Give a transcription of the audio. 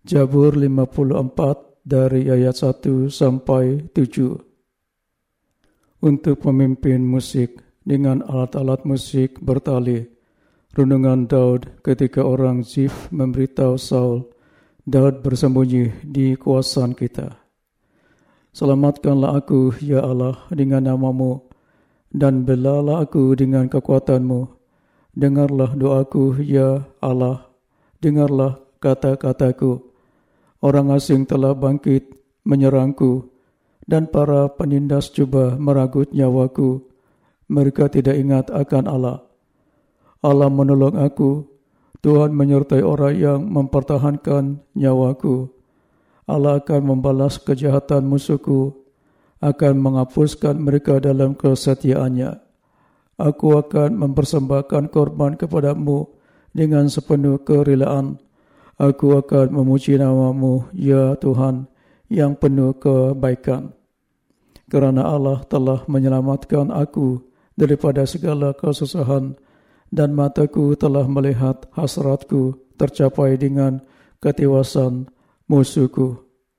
Jabur 54 dari ayat 1 sampai 7. Untuk pemimpin musik dengan alat-alat musik bertali, renungan Daud ketika orang Zif memberitahu Saul, Daud bersembunyi di kuasaan kita. Selamatkanlah aku, ya Allah, dengan namamu, dan belalah aku dengan kekuatanmu. Dengarlah doaku, ya Allah, dengarlah kata-kataku. Orang asing telah bangkit menyerangku dan para penindas cuba meragut nyawaku. Mereka tidak ingat akan Allah. Allah menolong aku. Tuhan menyertai orang yang mempertahankan nyawaku. Allah akan membalas kejahatan musuhku, akan menghapuskan mereka dalam kesetiaannya. Aku akan mempersembahkan korban kepadamu dengan sepenuh kerelaan. Aku akan memuji namamu, ya Tuhan, yang penuh kebaikan. Kerana Allah telah menyelamatkan aku daripada segala kesusahan dan mataku telah melihat hasratku tercapai dengan ketiwasan musuhku.